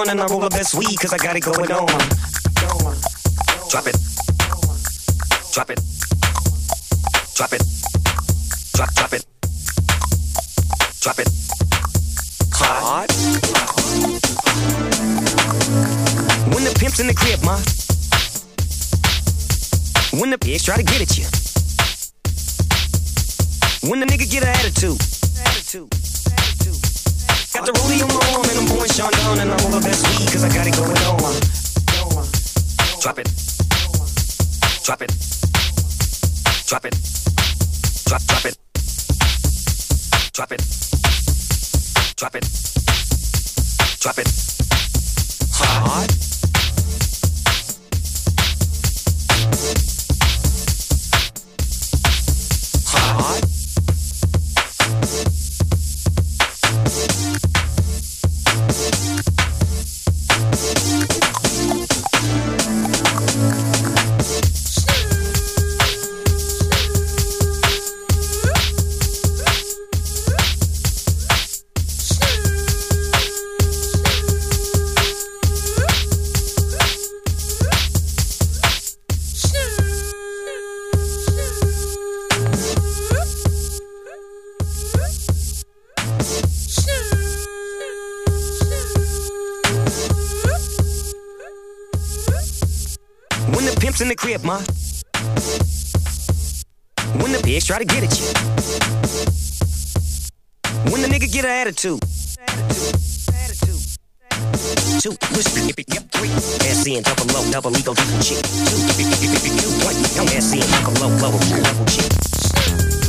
and I roll up this weed cause I got it going on. Drop it. Drop it. Hard. crib, ma. When the pigs try to get at you. When the nigga get an attitude. Two, push, yip, yip, three. Ass in, double low, double ego, double cheek. Two, yip, yip, yip, yip, yip, one. Don't ass in, double low, low, double cheek.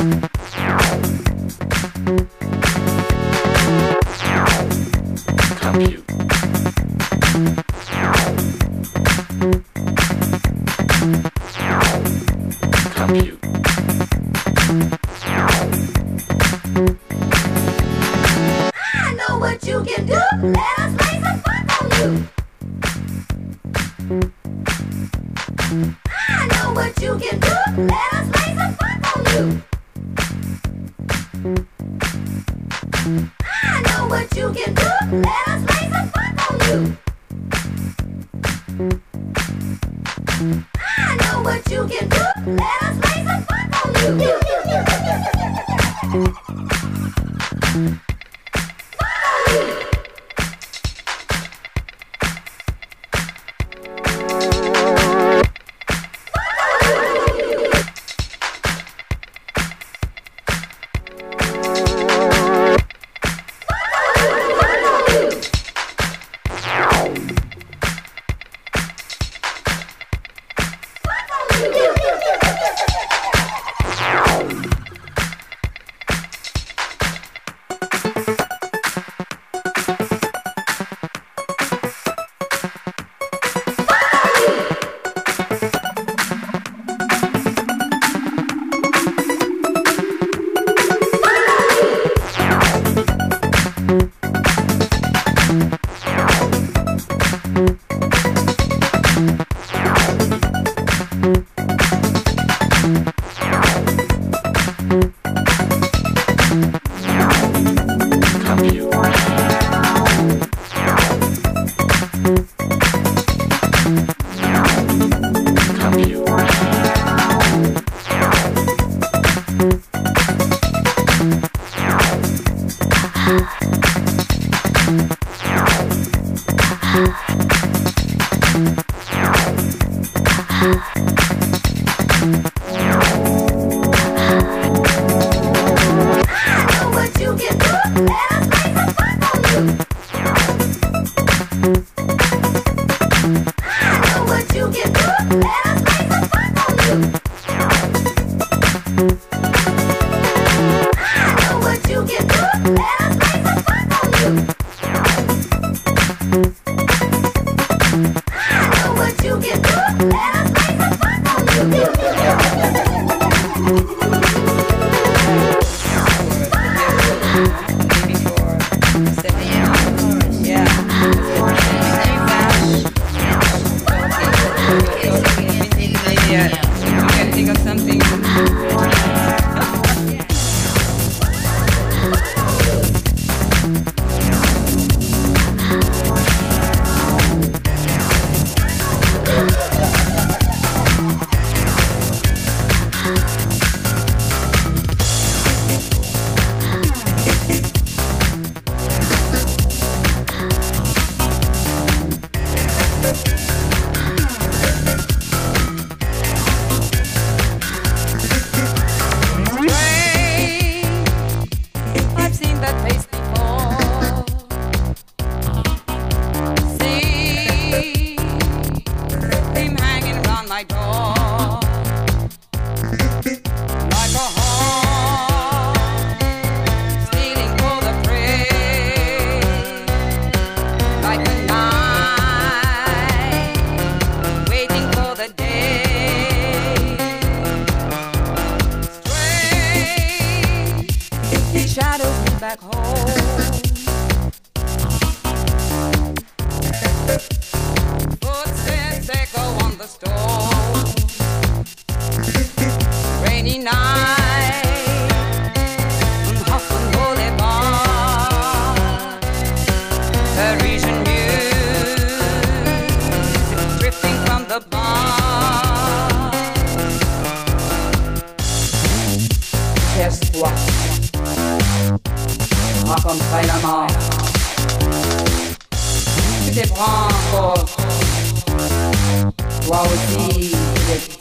Thank you. toi. Raconterai la mort. Tu te prends. Toi aussi, tu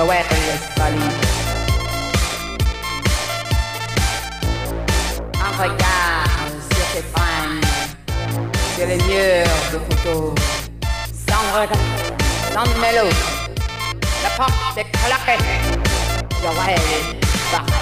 the weapon was. Un regard sur tes fringues, sur les murs de photos, sans regard, sans mélodie. La porte est claquée, Joël Barret.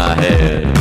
My head.